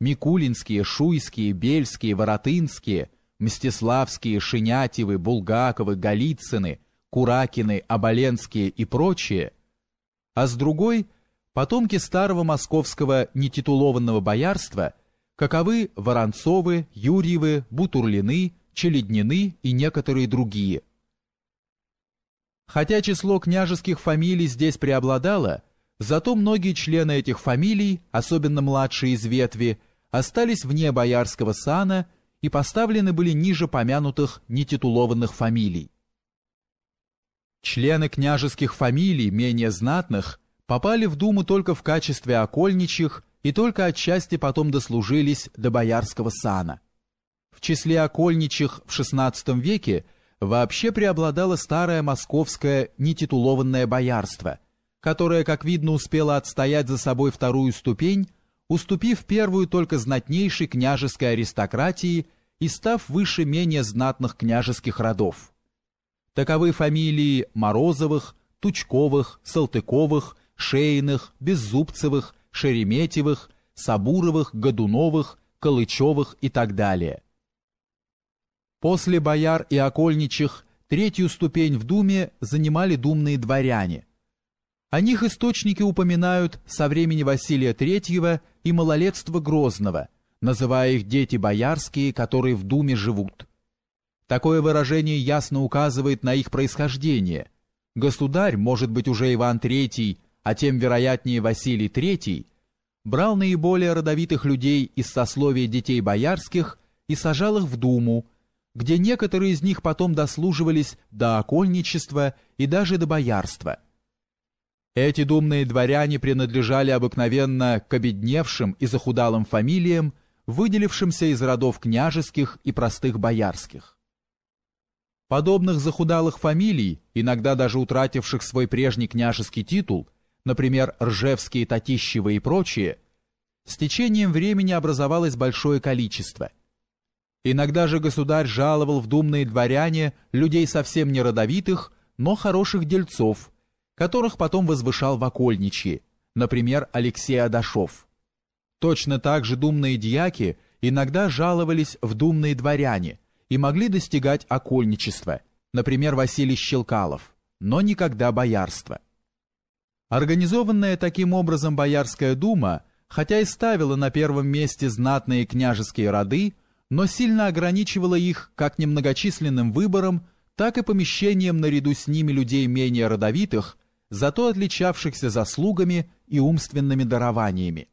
Микулинские, Шуйские, Бельские, Воротынские, Мстиславские, Шинятьевы, Булгаковы, Голицыны, Куракины, Оболенские и прочие, а с другой – потомки старого московского нетитулованного боярства, каковы Воронцовы, Юрьевы, Бутурлины, Челеднины и некоторые другие. Хотя число княжеских фамилий здесь преобладало, зато многие члены этих фамилий, особенно младшие из ветви, остались вне боярского сана и поставлены были ниже помянутых нетитулованных фамилий. Члены княжеских фамилий, менее знатных, попали в Думу только в качестве окольничьих и только отчасти потом дослужились до боярского сана. В числе окольничьих в XVI веке вообще преобладало старое московское нетитулованное боярство, которое, как видно, успело отстоять за собой вторую ступень, уступив первую только знатнейшей княжеской аристократии и став выше менее знатных княжеских родов. Таковы фамилии Морозовых, Тучковых, Салтыковых, Шейных, Беззубцевых, Шереметьевых, Сабуровых, Годуновых, Калычевых и так далее. После бояр и окольничих третью ступень в Думе занимали думные дворяне. О них источники упоминают со времени Василия III и малолетства Грозного, называя их дети боярские, которые в Думе живут. Такое выражение ясно указывает на их происхождение. Государь, может быть уже Иван III, а тем вероятнее Василий III, брал наиболее родовитых людей из сословия детей боярских и сажал их в Думу, где некоторые из них потом дослуживались до окольничества и даже до боярства. Эти думные дворяне принадлежали обыкновенно к обедневшим и захудалым фамилиям, выделившимся из родов княжеских и простых боярских. Подобных захудалых фамилий, иногда даже утративших свой прежний княжеский титул, например, Ржевские, Татищевы и прочие, с течением времени образовалось большое количество. Иногда же государь жаловал в думные дворяне людей совсем не родовитых, но хороших дельцов, которых потом возвышал в окольничьи, например, Алексей Адашов. Точно так же думные дьяки иногда жаловались в думные дворяне – и могли достигать окольничества, например, Василий Щелкалов, но никогда боярства. Организованная таким образом Боярская дума, хотя и ставила на первом месте знатные княжеские роды, но сильно ограничивала их как немногочисленным выбором, так и помещением наряду с ними людей менее родовитых, зато отличавшихся заслугами и умственными дарованиями.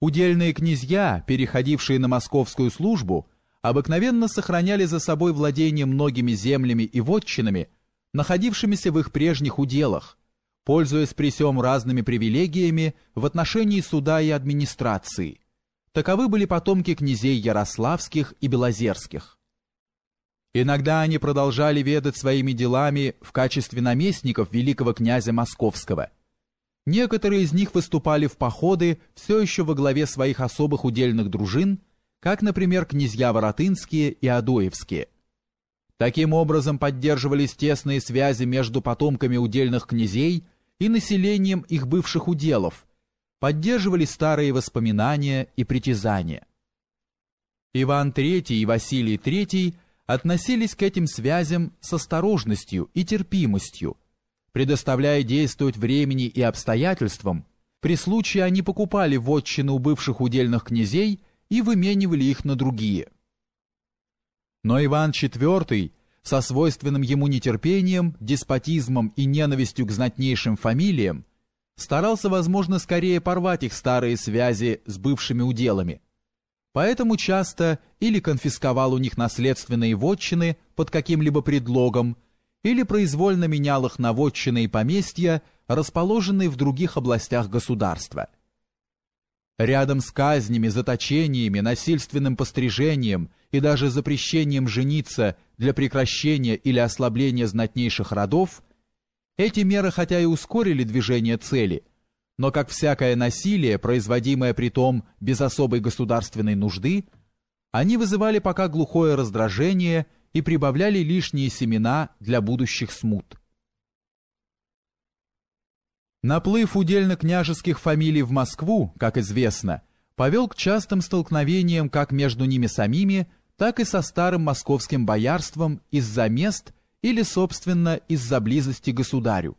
Удельные князья, переходившие на московскую службу, обыкновенно сохраняли за собой владение многими землями и вотчинами, находившимися в их прежних уделах, пользуясь при сём разными привилегиями в отношении суда и администрации. Таковы были потомки князей Ярославских и Белозерских. Иногда они продолжали ведать своими делами в качестве наместников великого князя Московского. Некоторые из них выступали в походы все еще во главе своих особых удельных дружин – как, например, князья Воротынские и Адоевские. Таким образом поддерживались тесные связи между потомками удельных князей и населением их бывших уделов, поддерживали старые воспоминания и притязания. Иван III и Василий III относились к этим связям с осторожностью и терпимостью, предоставляя действовать времени и обстоятельствам, при случае они покупали вотчины у бывших удельных князей и выменивали их на другие. Но Иван IV со свойственным ему нетерпением, деспотизмом и ненавистью к знатнейшим фамилиям старался, возможно, скорее порвать их старые связи с бывшими уделами. Поэтому часто или конфисковал у них наследственные вотчины под каким-либо предлогом, или произвольно менял их на вотчины и поместья, расположенные в других областях государства – Рядом с казнями, заточениями, насильственным пострижением и даже запрещением жениться для прекращения или ослабления знатнейших родов, эти меры хотя и ускорили движение цели, но как всякое насилие, производимое при том без особой государственной нужды, они вызывали пока глухое раздражение и прибавляли лишние семена для будущих смут. Наплыв удельно-княжеских фамилий в Москву, как известно, повел к частым столкновениям как между ними самими, так и со старым московским боярством из-за мест или, собственно, из-за близости государю,